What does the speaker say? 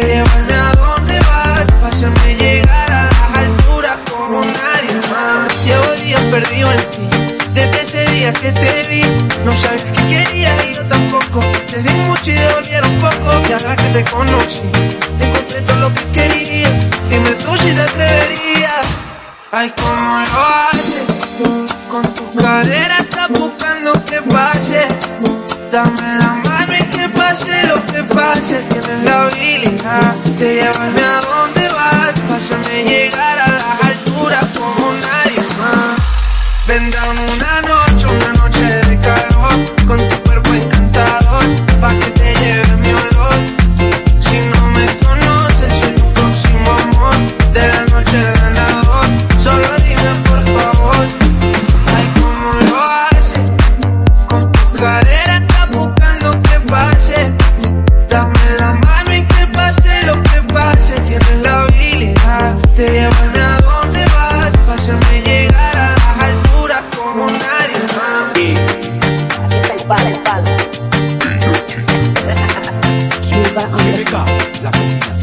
de llevarme a donde vas, para hacerme llegar a las alturas como nadie más. Llevo días perdido en ti, desde ese día que te vi, no sabes qué quería y yo tampoco. Te di mucho y devolvieron poco, y ahora que te conocí, encontré todo lo que quería, dime tú si te atreverías. Ay, cómo lo haces, con tu cadera estás buscando que pase, dame la mano y que pase lo que tienes la habilidad de llevarme a donde vas, hacerme llegar a las alturas como nadie más. Vendan una noche, una noche. mami. Así está el pan, el pan. la combinación.